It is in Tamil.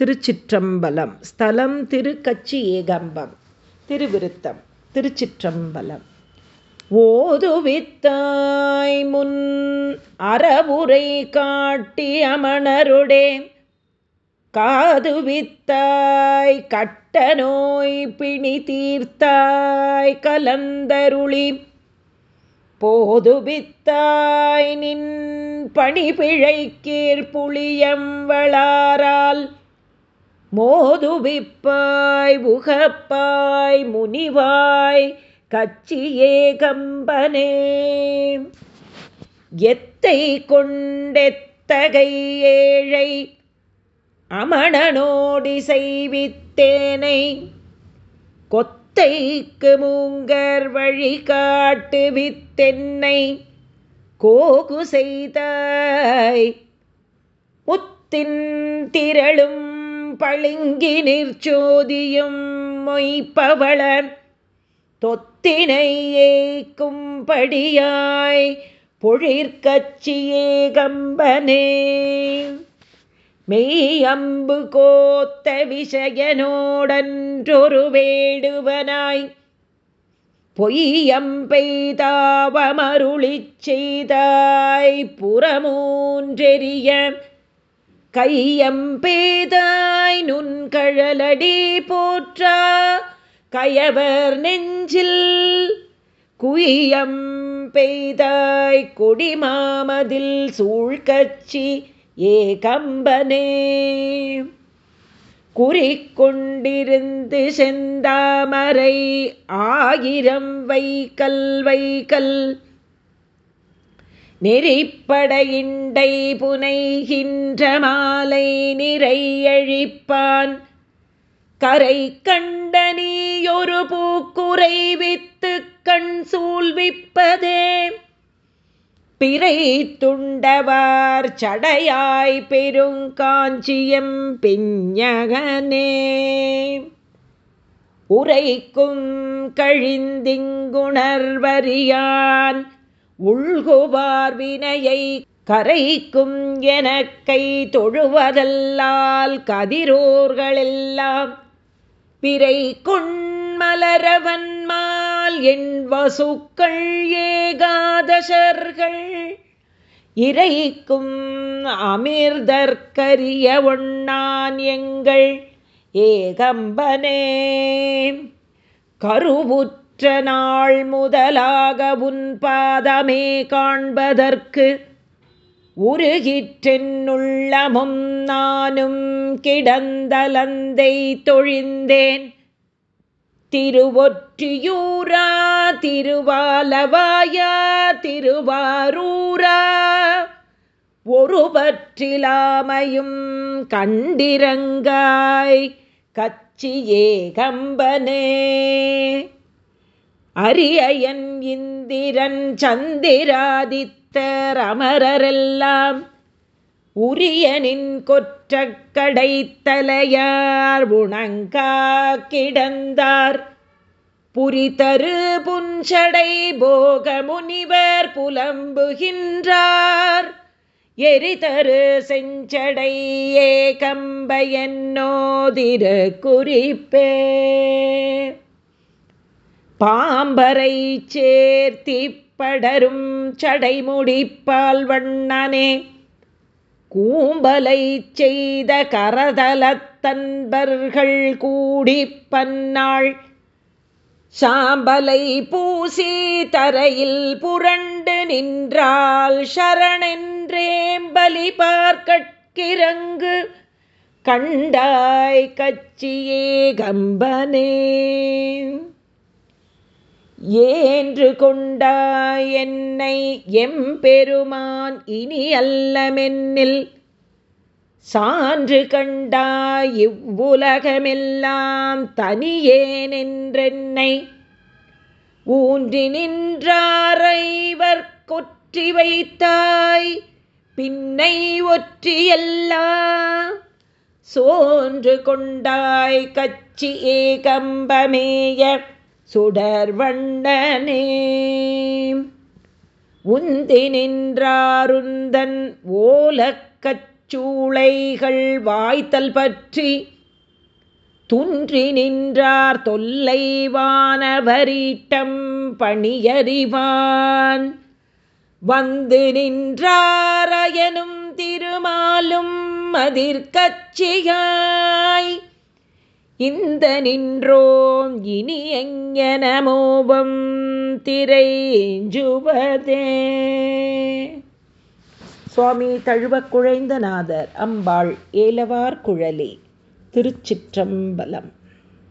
திருச்சிற்றம்பலம். ஸ்தலம் திருக்கச்சி ஏகம்பம். திருவிருத்தம். திருச்சிற்றம்பலம். ஓதுவித்தாய் முன் அறவுரை காட்டி அமணருடே. காதுவித்தாய் கட்ட நோய் பிணி தீர்த்தாய் கலந்தருளி. போதுவித்தாய் நின் பணிபிழைக்கீர் புளியம் வளாரால் மோதுவிப்பாய் உகப்பாய் முனிவாய் கச்சியே கம்பனே எத்தை கொண்டெத்தகை ஏழை அமணனோடி செய்வித்தேனை கொத்தைக்கு மூங்கர் வழி காட்டுவித்தென்னை கோகு செய்தாய் முத்தின் திரளும் பளிங்கி நிற்சோதியும் மொய்ப்பவள தொத்தினை ஏக்கும்படியாய் பொழிற்கட்சியே கம்பனே மெய்யம்பு கோத்த விஷயனோடன்றொரு வேடுவனாய். பொய்யம்பெய்தாவமருளிச் செய்தாய் புறமூன்றெறிய கையம்பேதாய் நுண்கழலடி போற்றா கயவர் நெஞ்சில் குயம் பெய்தாய் கொடிமாமதில் சூழ்கச்சி ஏ கம்பனே குறிக்கொண்டிருந்து செந்தாமரை ஆயிரம் வைக்கல் வைக்கல் நெறிப்படையிண்டை புனைகின்ற மாலை நிறையழிப்பான். கரை கண்ட நீயொரு பூக்குறை வித்து கண் சூழ்விப்பதே. பிறை துண்டவார் சடையாய் பெருங்காஞ்சியம் பிஞகனே உரைக்கும் கழிந்திங்குணர்வறியான் உள்குவார் வினையை கரைக்கும் என கை தொழுவதல்லால் கதிரோர்களெல்லாம். பிறை கொண்மலரவன்மால் என் வசுக்கள் ஏகாதசர்கள். இறைக்கும் அமிர்தற்கரிய ஒண்ணான் எங்கள் ஏகம்பனே. கருவுற்ற நாள் முதலாக உன் பாதமே காண்பதற்கு உருகிற்றென்னுள்ளமும் நானும் கிடந்தலந்தை தொழிந்தேன். திருவொற்றியூரா திருவாலவாயா திருவாரூரா ஒருவற்றிலாமையும் கண்டிரங்காய் கச்சியே கம்பனே அரியன் இந்திரன் சந்திராதித்தர் அமரரெல்லாம் உரியனின் கொற்றக்கடை தலையார் உணங்கா கிடந்தார். புரிதரு புஞ்சடை போக முனிவர் புலம்புகின்றார். எரிதரு செஞ்சடை ஏகம்பையன்னோதிரு குறிப்பே. பாம்பரை சேர்த்தி படரும் சடைமுடிப்பால் வண்ணனே. கூம்பலை செய்த கரதலத்தன்பர்கள் கூடி பன்னாள். சாம்பலை பூசி தரையில் புரண்டு நின்றால் சரணென்றேம்பலி பார்க்கிறங்கு கண்டாய் கச்சியே கம்பனே. ஏன்று கொண்டாய் என்னை எம்பெருமான் இனி அல்லமென்னில் சான்று கண்டாய் இவ்வுலகமெல்லாம் தனியேனென்றென்னை? ஊன்றி நின்றாரைவர் கொற்றி வைத்தாய் பின்னை ஒற்றியல்லா சோன்று கொண்டாய் கச்சி ஏகம்பமேயர் சுடர் வண்டனே. உந்தி நின்றாருந்தன் ஓலக்கச்சூளைகள் வாய்த்தல் பற்றி. துன்றி நின்றார் தொல்லைவானவரீட்டம் பணியறிவான். வந்து நின்றாரயனும் திருமாலும் அதிர்கட்சியாய் இந்த நின்றோம் இனி எங்கன மோபம் திரைஞ்சுவதே சுவாமி தழுவ குழைந்த நாதர் அம்பாள் ஏலவார் குழலி திருச்சிற்றம்பலம்.